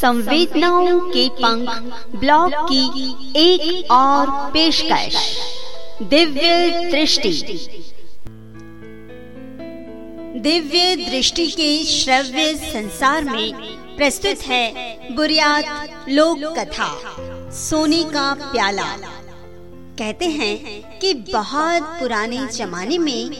संवेदनाओं के पंख ब्लॉग की एक और पेशकश। दिव्य दृष्टि। दिव्य दृष्टि के श्रव्य संसार में प्रस्तुत है बुरियात लोक कथा सोने का प्याला। कहते हैं कि बहुत पुराने जमाने में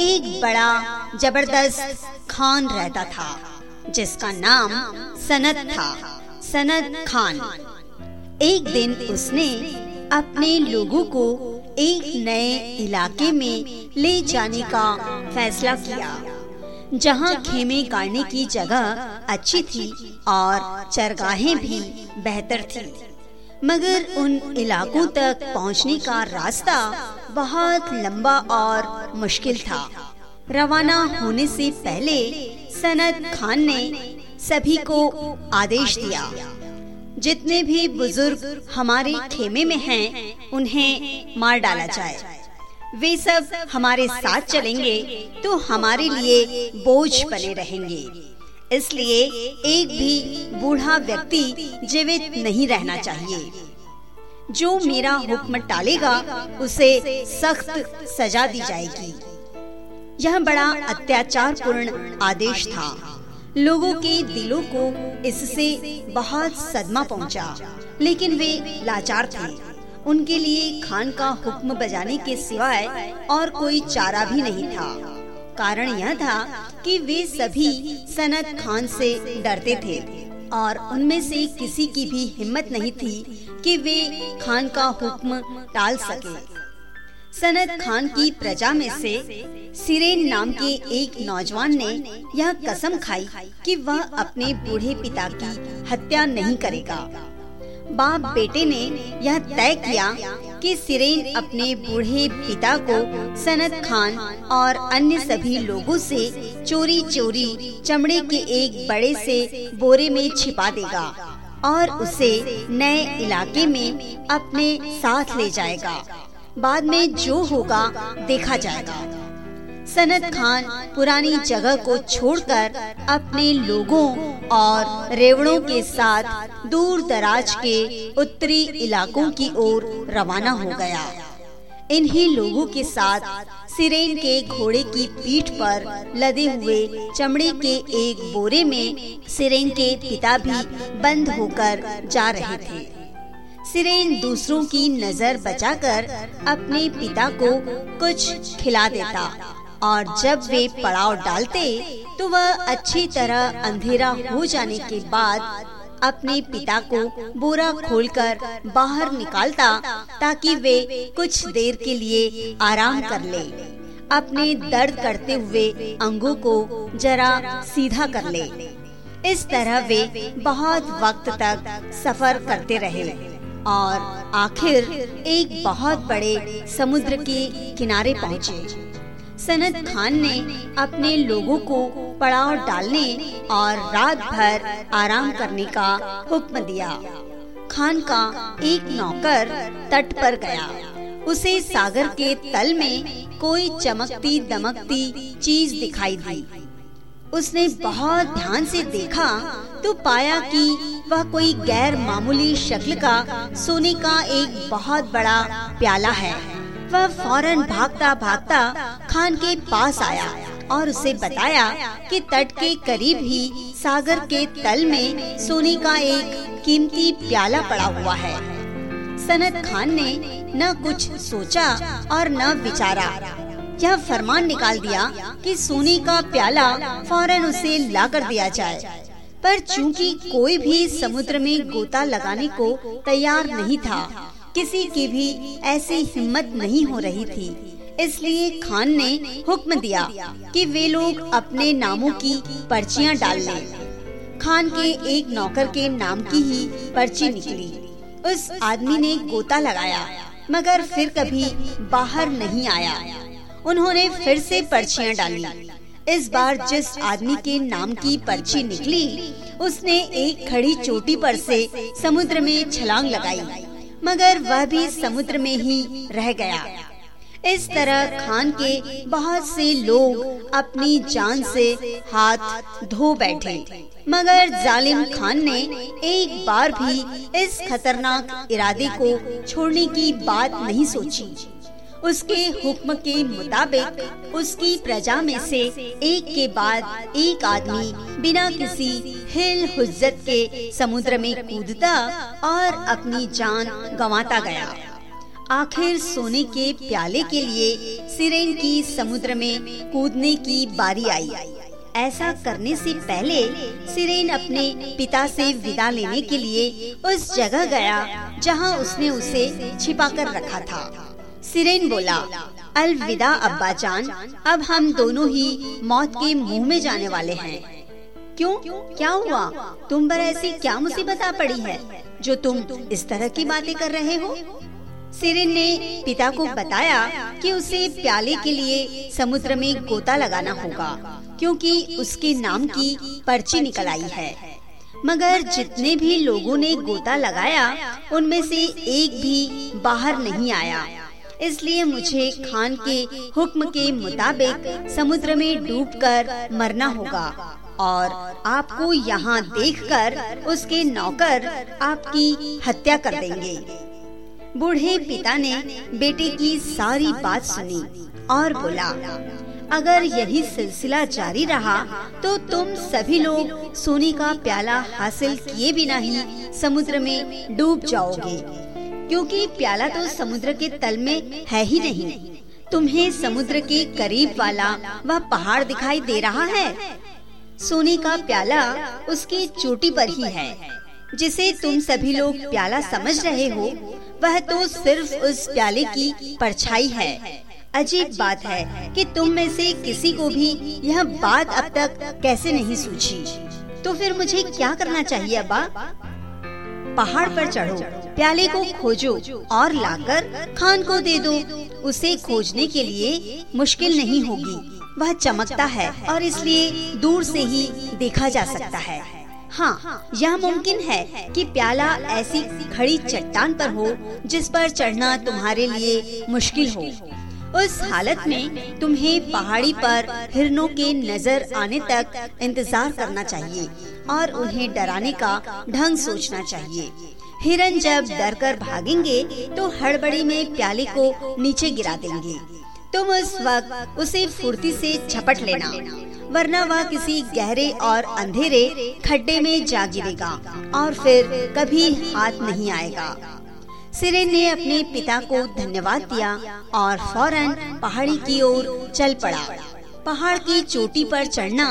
एक बड़ा ज़बरदस्त खान रहता था। जिसका नाम सनत था, सनत खान। एक दिन उसने अपने लोगों को एक नए इलाके में ले जाने का फैसला किया, जहाँ खेमे गाड़ने की जगह अच्छी थी और चरगाहें भी बेहतर थी। मगर उन इलाकों तक पहुँचने का रास्ता बहुत लंबा और मुश्किल था। रवाना होने से पहले सनत खान ने सभी को आदेश दिया। जितने भी बुज़ुर्ग हमारे खेमे में हैं, उन्हें मार डाला जाए। वे सब हमारे साथ चलेंगे तो हमारे लिए बोझ बने रहेंगे। इसलिए एक भी बूढ़ा व्यक्ति जीवित नहीं रहना चाहिए। जो मेरा हुक्म टालेगा उसे सख्त सजा दी जाएगी। यह बड़ा अत्याचार पूर्ण आदेश था। लोगों के दिलों को इससे बहुत सदमा पहुँचा, लेकिन वे लाचार थे। उनके लिए खान का हुक्म बजाने के सिवाय और कोई चारा भी नहीं था। कारण यह था कि वे सभी सनत खान से डरते थे और उनमें से किसी की भी हिम्मत नहीं थी कि वे खान का हुक्म टाल सके। सनत खान की प्रजा में से सिरेन नाम के एक नौजवान ने यह कसम खाई कि वह अपने बूढ़े पिता की हत्या नहीं करेगा। बाप बेटे ने यह तय किया कि सिरेन अपने बूढ़े पिता को सनत खान और अन्य सभी लोगों से चोरी चोरी चमड़े के एक बड़े से बोरे में छिपा देगा और उसे नए इलाके में अपने साथ ले जाएगा। बाद में जो होगा, देखा जाएगा। सनत खान पुरानी जगह को छोड़कर अपने लोगों और रेवड़ों के साथ दूर दराज के उत्तरी इलाकों की ओर रवाना हो गया। इन्हीं लोगों के साथ सिरेन के घोड़े की पीठ पर लदे हुए चमड़े के एक बोरे में सिरेन के पिता भी बंद होकर जा रहे थे। सिरेन दूसरों की नज़र बचाकर अपने पिता को कुछ खिला देता और जब वे पड़ाव डालते तो वह अच्छी तरह अंधेरा हो जाने के बाद अपने पिता को बोरा खोलकर बाहर निकालता ताकि वे कुछ देर के लिए आराम कर ले। अपने दर्द करते हुए अंगों को जरा सीधा कर ले। इस तरह वे बहुत वक्त तक सफ़र करते रहे। और आखिर एक बहुत बड़े समुद्र के किनारे पहुँचे। सनत खान ने अपने लोगों को पड़ाव डालने और रात भर आराम करने का हुक्म दिया। खान का एक नौकर तट पर गया। उसे सागर के तल में कोई चमकती दमकती चीज़ दिखाई दी। उसने बहुत ध्यान से देखा तो पाया कि वह कोई गैर मामूली शक्ल का, सोने का एक बहुत बड़ा प्याला है। वह फ़ौरन भागता भागता खान के पास आया और उसे बताया कि तट के करीब ही सागर के तल में सोने का एक कीमती प्याला पड़ा हुआ है। सनत खान ने न कुछ सोचा और न विचारा। यह फरमान निकाल दिया कि सोने का प्याला फ़ौरन उसे ला कर दिया जाए। पर चूँकि कोई भी समुद्र में गोता लगाने को तैयार नहीं था, किसी की भी ऐसी हिम्मत नहीं हो रही थी। इसलिए खान ने हुक्म दिया कि वे लोग अपने नामों की पर्चियाँ डाल लें। खान के एक नौकर के नाम की ही पर्ची निकली। उस आदमी ने गोता लगाया, मगर फिर कभी बाहर नहीं आया। उन्होंने फिर से पर्चियाँ डाली। इस बार जिस आदमी के नाम की पर्ची निकली, उसने एक खड़ी चोटी पर से समुद्र में छलांग लगाई, मगर वह भी समुद्र में ही रह गया। इस तरह खान के बहुत से लोग अपनी जान से हाथ धो बैठे, मगर जालिम खान ने एक बार भी इस खतरनाक इरादे को छोड़ने की बात नहीं सोची। उसके हुक्म के मुताबिक, उसकी प्रजा में से एक के बाद एक आदमी बिना किसी हिल हुज्जत के समुद्र में कूदता और अपनी जान गंवाता गया। आखिर सोने के प्याले के लिए सिरेन की समुद्र में कूदने की बारी आई। ऐसा करने से पहले सिरेन अपने पिता से विदा लेने के लिए उस जगह गया जहाँ उसने उसे छिपाकर रखा था। सिरेन बोला, अलविदा अब्बा जान अब हम दोनों ही मौत के मुँह में जाने वाले हैं। क्यों? क्या हुआ? तुम पर ऐसी क्या मुसीबत आ पड़ी है जो तुम इस तरह की बातें कर रहे हो? सिरिन ने पिता को बताया कि उसे प्याले के लिए समुद्र में गोता लगाना होगा, क्योंकि उसके नाम की पर्ची निकल आई है। मगर जितने भी लोगों ने गोता लगाया, उनमें से एक भी बाहर नहीं आया। इसलिए मुझे खान के हुक्म के मुताबिक समुद्र में डूबकर मरना होगा। और आपको यहाँ देखकर उसके नौकर आपकी हत्या कर देंगे। बूढ़े पिता ने बेटे की सारी बात सुनी और बोला, अगर यही सिलसिला जारी रहा तो तुम सभी लोग सोने का प्याला हासिल किए बिना ही समुद्र में डूब जाओगे। क्योंकि प्याला तो समुद्र के तल में है ही नहीं। तुम्हें समुद्र के करीब वाला वह पहाड़ दिखाई दे रहा है। सोने का प्याला उसकी चोटी पर ही है, जिसे तुम सभी लोग प्याला समझ रहे हो। वह तो सिर्फ़ उस प्याले की परछाई है। अजीब बात है कि तुम में से किसी को भी यह बात अब तक कैसे नहीं सूझी। तो फिर मुझे क्या करना चाहिए, अब्बा? पहाड़ पर चढ़ो, प्याले को खोजो और लाकर खान को दे दो। उसे खोजने के लिए मुश्किल नहीं होगी। वह चमकता है और इसलिए दूर से ही देखा जा सकता है। हाँ यह मुमकिन है कि प्याला ऐसी खड़ी चट्टान पर हो, जिस पर चढ़ना तुम्हारे लिए मुश्किल हो। उस हालत में तुम्हें पहाड़ी पर हिरनों के नज़र आने तक इंतज़ार करना चाहिए। और उन्हें डराने का ढंग सोचना चाहिए। हिरन जब डर कर भागेंगे तो हड़बड़ी में प्याले को नीचे गिरा देंगे। तुम उस वक्त उसे फुर्ती से झपट लेना, वरना वह किसी गहरे और अंधेरे खड्डे में जा गिरेगा और फिर कभी हाथ नहीं आएगा। सिरेन ने अपने पिता को धन्यवाद दिया और फ़ौरन पहाड़ी की ओर चल पड़ा। पहाड़ की चोटी पर चढ़ना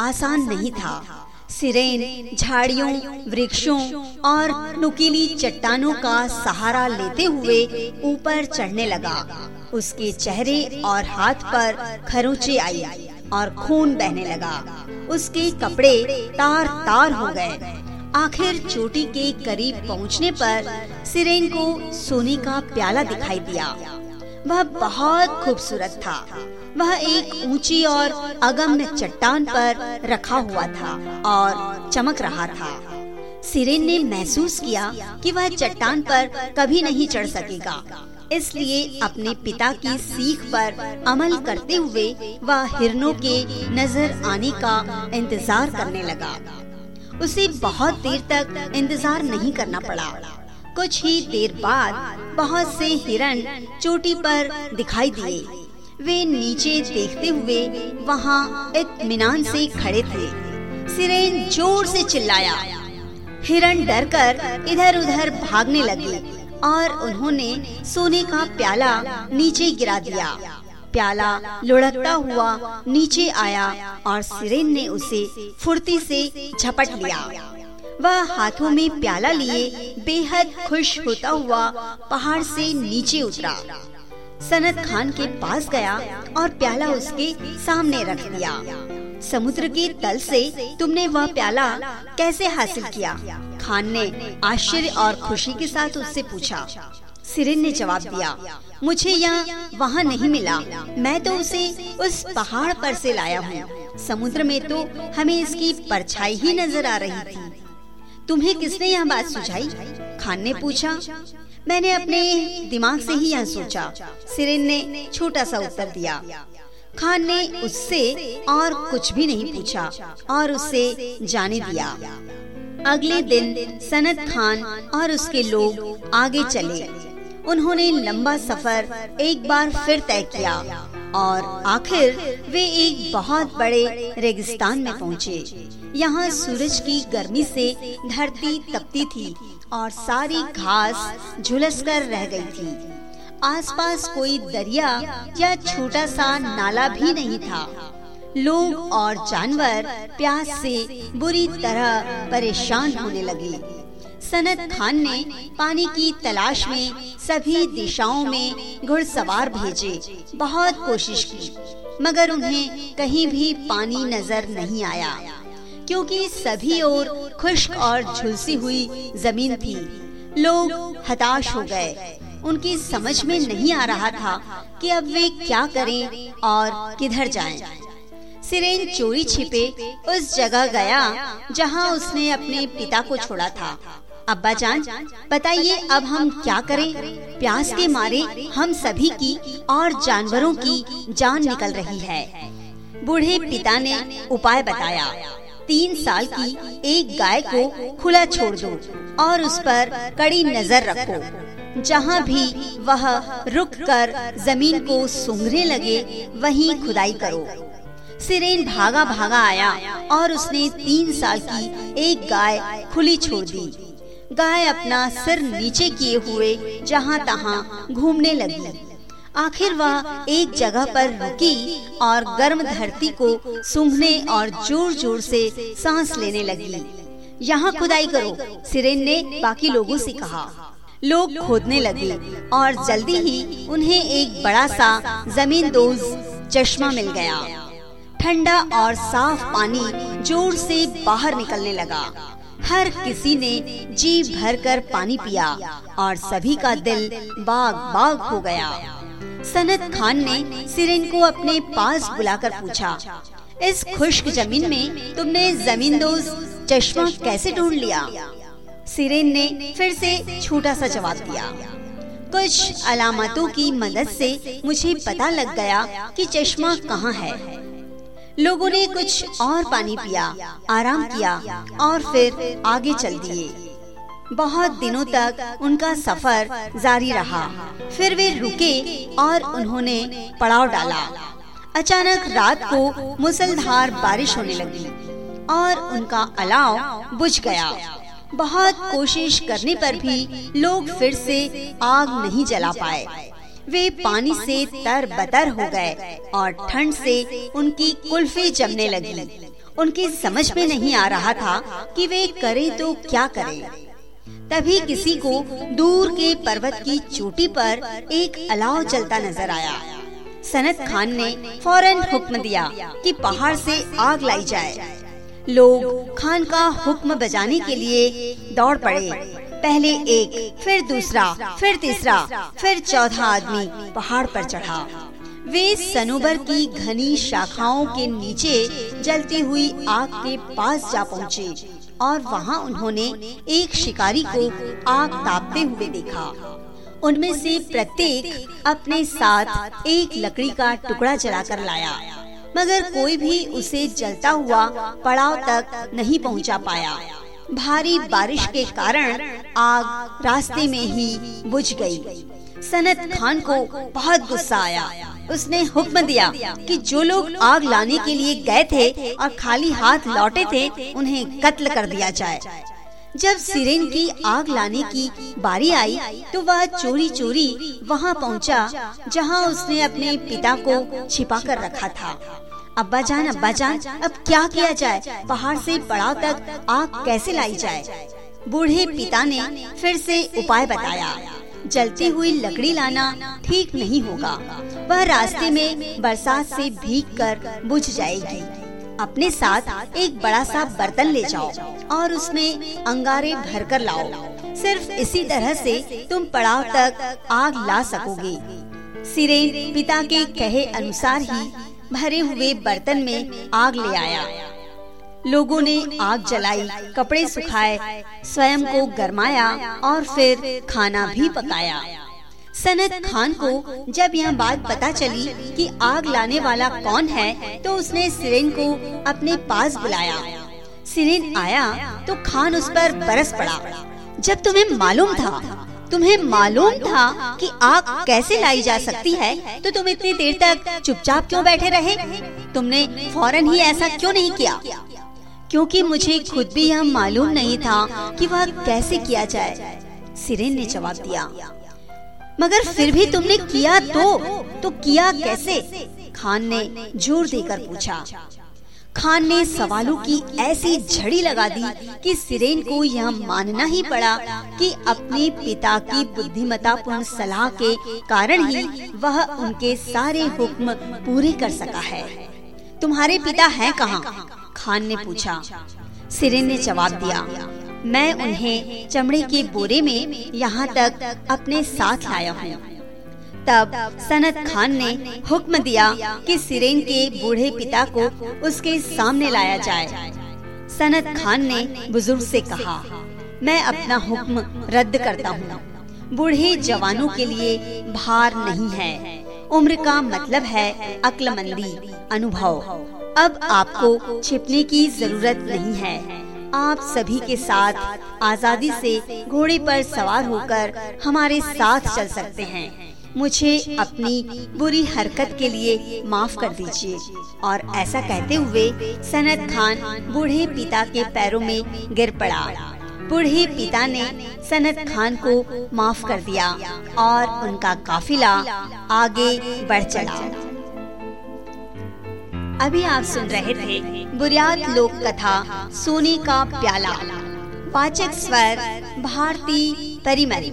आसान नहीं था। सिरेन, झाड़ियों, वृक्षों और नुकीली चट्टानों का सहारा लेते हुए ऊपर चढ़ने लगा। उसके चेहरे और हाथ पर खरोचे आई और खून बहने लगा। उसके कपड़े तार तार हो गए। आखिर चोटी के करीब पहुँचने पर सिरेन को सोने का प्याला दिखाई दिया। वह बहुत खूबसूरत था। वह एक ऊँची और अगम्य चट्टान पर रखा हुआ था और चमक रहा था। सिरेन ने महसूस किया कि वह चट्टान पर कभी नहीं चढ़ सकेगा। इसलिए अपने पिता की सीख पर अमल करते हुए वह हिरनों के नज़र आने का इंतज़ार करने लगा। उसे बहुत देर तक इंतज़ार नहीं करना पड़ा। कुछ ही देर बाद बहुत से हिरण चोटी पर दिखाई दिए। वे नीचे देखते हुए वहाँ इत्मीनान से खड़े थे। सिरेन ज़ोर से चिल्लाया। हिरण डरकर इधर उधर भागने लगे और उन्होंने सोने का प्याला नीचे गिरा दिया। प्याला लुढ़कता हुआ नीचे आया और सिरेन ने उसे फुर्ती से झपट लिया। वह हाथों में प्याला लिए बेहद खुश होता हुआ पहाड़ से नीचे उतरा। सनत खान के पास गया और प्याला उसके सामने रख दिया। समुद्र के तल से तुमने वह प्याला कैसे हासिल किया? खान ने आश्चर्य और खुशी के साथ उससे पूछा। सिरिन ने जवाब दिया, मुझे यहाँ वहाँ नहीं मिला। मैं तो उसे उस पहाड़ पर से लाया हूँ। समुद्र में तो हमें इसकी परछाई ही नज़र आ रही थी। तुम्हें किसने यह बात सुझाई? खान ने पूछा मैंने अपने दिमाग से ही यह सोचा। सिरिन ने छोटा सा उत्तर दिया। खान ने उससे और कुछ भी नहीं पूछा और उसे जाने दिया। अगले दिन सनत खान और उसके लोग आगे चले। उन्होंने लंबा सफ़र एक बार फिर तय किया और आखिर वे एक बहुत बड़े रेगिस्तान में पहुँचे। यहाँ सूरज की गर्मी से धरती तपती थी। और सारी घास झुलस कर रह गई थी। आसपास कोई दरिया या छोटा सा नाला भी नहीं था। लोग और जानवर प्यास से बुरी तरह परेशान होने लगे। सनत खान ने पानी की तलाश में सभी दिशाओं में घुड़सवार भेजे। बहुत कोशिश की, मगर उन्हें कहीं भी पानी नज़र नहीं आया। क्योंकि सभी ओर खुश्क और झुलसी हुई ज़मीन थी। लोग हताश हो गए। उनकी समझ में नहीं आ रहा था कि अब वे क्या करें और किधर जाएँ। सिरेन चोरी छिपे उस जगह गया जहाँ उसने अपने पिता को छोड़ा था। अब्बा जान बताइए अब हम क्या करें? प्यास के मारे हम सभी की और जानवरों की जान निकल रही है। बूढ़े पिता ने उपाय बताया। तीन साल की एक गाय को खुला छोड़ दो और उस पर कड़ी नज़र रखो। जहाँ भी वह रुक कर ज़मीन को सूंघने लगे, वहीं खुदाई करो। सिरेन भागा भागा आया और उसने तीन साल की एक गाय खुली छोड़ दी। गाय अपना सिर नीचे किए हुए जहाँ तहाँ घूमने लगी। आखिर वह एक जगह पर रुकी और गर्म धरती को सूंघने और ज़ोर ज़ोर से सांस लेने लगी। यहाँ खुदाई करो, सिरेन ने बाकी लोगों से कहा। लोग खोदने लगे और जल्दी ही उन्हें एक बड़ा सा ज़मीन दोज चश्मा मिल गया। ठंडा और साफ़ पानी ज़ोर से बाहर निकलने लगा। हर किसी ने जी भर कर पानी पिया और सभी का दिल बाग बाग हो गया। सनत खान ने सिरेन को अपने पास बुलाकर पूछा, इस खुश्क ज़मीन में तुमने ज़मीन दोज चश्मा कैसे ढूंढ लिया? सिरेन ने फिर से छोटा सा जवाब दिया, कुछ अलामतों की मदद से मुझे पता लग गया कि चश्मा कहाँ है। लोगों ने कुछ और पानी पिया, आराम किया और फिर आगे चल दिए। बहुत दिनों तक उनका सफ़र जारी रहा। फिर वे रुके और उन्होंने पड़ाव डाला। अचानक रात को मुसलधार बारिश होने लगी और उनका अलाव बुझ गया। बहुत कोशिश करने पर भी लोग फिर से आग नहीं जला पाए। वे पानी से तर बतर हो गए और ठंड से उनकी कुल्फी जमने लगी। उनकी समझ में नहीं आ रहा था कि वे करे तो क्या करें। तभी किसी को दूर के पर्वत की चोटी पर एक अलाव चलता नज़र आया। सनत खान ने फ़ौरन हुक्म दिया कि पहाड़ से आग लाई जाए। लोग खान का हुक्म बजाने के लिए दौड़ पड़े। पहले एक, फिर दूसरा, फिर तीसरा, फिर चौथा आदमी पहाड़ पर चढ़ा। वे सनोबर की घनी शाखाओं के नीचे जलती हुई आग के पास जा पहुँचे और वहाँ उन्होंने एक शिकारी को आग तापते हुए देखा। उनमें से प्रत्येक अपने साथ एक लकड़ी का टुकड़ा जलाकर लाया, मगर कोई भी उसे जलता हुआ पड़ाव तक नहीं पहुँचा पाया। भारी बारिश के कारण आग रास्ते में ही बुझ गई। सनत खान को बहुत गुस्सा आया। उसने हुक्म दिया कि जो लोग आग लाने के लिए गए थे और खाली हाथ लौटे थे, उन्हें कत्ल कर दिया जाए। जब सिरेन की आग लाने की बारी आई तो वह चोरी चोरी वहाँ पहुँचा, जहाँ उसने अपने पिता को छिपा कर रखा था। अब्बा जान अब्बा जान, अब क्या किया जाए? पहाड़ से पड़ाव तक आग कैसे लाई जाए? बूढ़े पिता ने फिर से उपाय बताया। जलती हुई लकड़ी लाना ठीक नहीं होगा। वह रास्ते में बरसात से भीग कर बुझ जाएगी। अपने साथ एक बड़ा सा बर्तन ले जाओ और उसमें अंगारे भर कर लाओ। सिर्फ़ इसी तरह से तुम पड़ाव तक आग ला सकोगे। सिरेन पिता के कहे अनुसार ही भरे हुए बर्तन में आग ले आया। लोगों ने आग जलाई कपड़े सुखाए स्वयं को गरमाया और फिर खाना भी पकाया। सनत खान को जब यह बात पता चली कि आग लाने वाला कौन है तो उसने सिरेन को अपने पास बुलाया। सिरेन आया तो खान उस पर बरस पड़ा। जब तुम्हें मालूम था तुम्हें मालूम था कि आग कैसे लाई जा सकती है? तो तुम इतनी देर तक चुपचाप क्यों बैठे रहे? तुमने फ़ौरन ही ऐसा क्यों नहीं किया क्योंकि मुझे खुद भी यह मालूम नहीं था कि वह कैसे किया जाए। सिरेन ने जवाब दिया। मगर फिर भी तुमने किया तो तो किया कैसे? खान ने ज़ोर देकर पूछा। खान ने सवालों की ऐसी झड़ी लगा दी कि सिरेन को यह मानना ही पड़ा कि अपने पिता की बुद्धिमतापूर्ण सलाह के कारण ही वह उनके सारे हुक्म पूरे कर सका है। तुम्हारे पिता हैं कहाँ? खान ने पूछा। सिरेन ने जवाब दिया, मैं उन्हें चमड़े के बोरे में यहाँ तक अपने साथ लाया हूँ। तब सनत खान ने हुक्म दिया कि सिरेन के बूढ़े पिता को उसके सामने लाया जाए। सनत खान ने बुज़ुर्ग से कहा, मैं अपना हुक्म रद्द करता हूँ। बूढ़े जवानों के लिए भार नहीं है। उम्र का मतलब है अक्लमंदी, अनुभव। अब आपको छिपने की ज़रूरत नहीं है। आप सभी के साथ आज़ादी से घोड़े पर सवार होकर हमारे साथ चल सकते हैं। मुझे अपनी बुरी हरकत के लिए माफ़ कर दीजिए। और ऐसा कहते हुए सनत खान बूढ़े पिता के पैरों में गिर पड़ा। बूढ़े पिता ने सनत खान को माफ़ कर दिया और उनका काफिला आगे बढ़ चला। अभी आप सुन रहे थे बुरियाद लोक कथा, सोने का प्याला। वाचक स्वर, भारती परिमरी